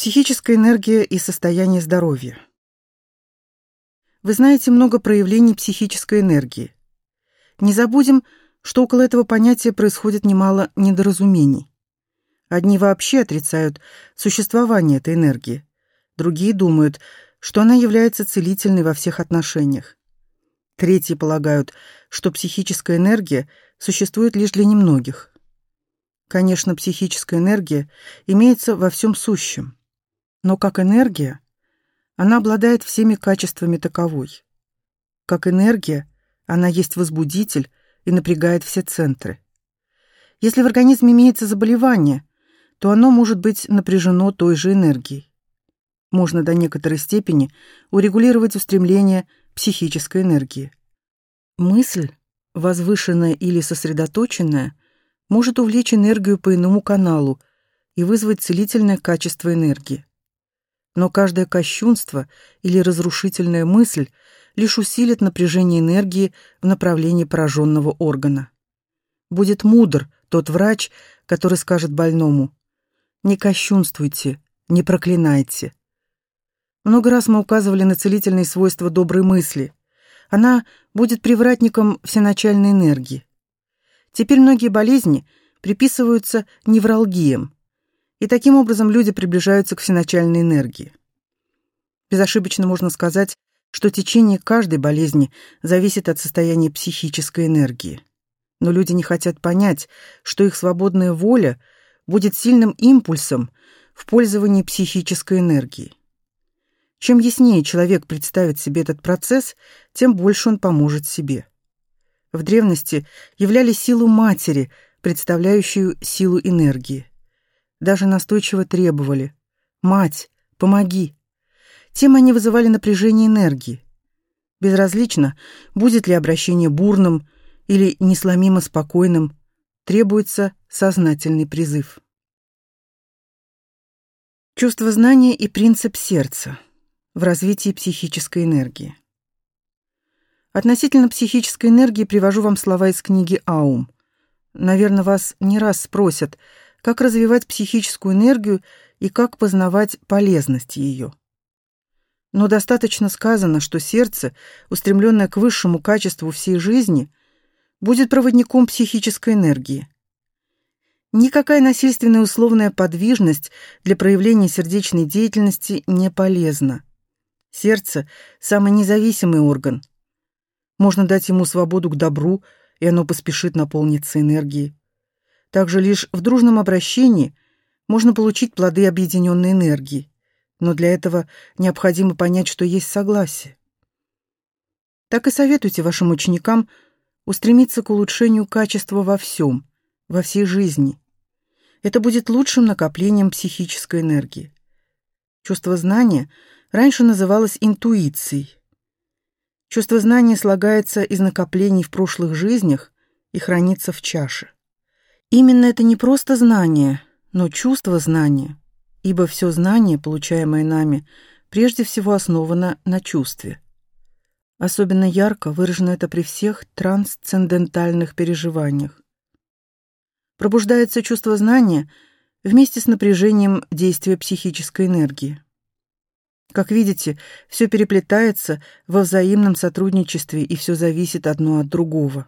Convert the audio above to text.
Психическая энергия и состояние здоровья. Вы знаете много проявлений психической энергии. Не забудем, что около этого понятия происходит немало недоразумений. Одни вообще отрицают существование этой энергии, другие думают, что она является целительной во всех отношениях. Третьи полагают, что психическая энергия существует лишь для немногих. Конечно, психическая энергия имеется во всем сущем, но как энергия она обладает всеми качествами таковой. Как энергия она есть возбудитель и напрягает все центры. Если в организме имеется заболевание, то оно может быть напряжено той же энергией. Можно до некоторой степени урегулировать устремление психической энергии. Мысль, возвышенная или сосредоточенная, может увлечь энергию по иному каналу и вызвать целительное качество энергии. Но каждое кощунство или разрушительная мысль лишь усилит напряжение энергии в направлении пораженного органа. Будет мудр тот врач, который скажет больному «Не кощунствуйте, не проклинайте». Много раз мы указывали на целительные свойства доброй мысли – она будет привратником всеначальной энергии. Теперь многие болезни приписываются невралгиям, и таким образом люди приближаются к всеначальной энергии. Безошибочно можно сказать, что течение каждой болезни зависит от состояния психической энергии. Но люди не хотят понять, что их свободная воля будет сильным импульсом в пользовании психической энергией. Чем яснее человек представит себе этот процесс, тем больше он поможет себе. В древности являли силу матери, представляющую силу энергии. Даже настойчиво требовали «Мать, помоги!». Тем они вызывали напряжение энергии. Безразлично, будет ли обращение бурным или несломимо спокойным, требуется сознательный призыв. Чувство знания и принцип сердца – в развитии психической энергии. Относительно психической энергии привожу вам слова из книги Аум. Наверное, вас не раз спросят, как развивать психическую энергию и как познавать полезность ее. Но достаточно сказано, что сердце, устремленное к высшему качеству всей жизни, будет проводником психической энергии. Никакая насильственная условная подвижность для проявления сердечной деятельности не полезна. Сердце — самый независимый орган. Можно дать ему свободу к добру, и оно поспешит наполниться энергией. Также лишь в дружном обращении можно получить плоды объединенной энергии, но для этого необходимо понять, что есть согласие. Так и советуйте вашим ученикам устремиться к улучшению качества во всем, во всей жизни. Это будет лучшим накоплением психической энергии. Чувство знания — раньше называлось интуицией. Чувство знания слагается из накоплений в прошлых жизнях и хранится в чаше. Именно это не просто знание, но чувство знания, ибо все знание, получаемое нами, прежде всего основано на чувстве. Особенно ярко выражено это при всех трансцендентальных переживаниях. Пробуждается чувство знания вместе с напряжением действия психической энергии. Как видите, все переплетается во взаимном сотрудничестве и все зависит одно от другого.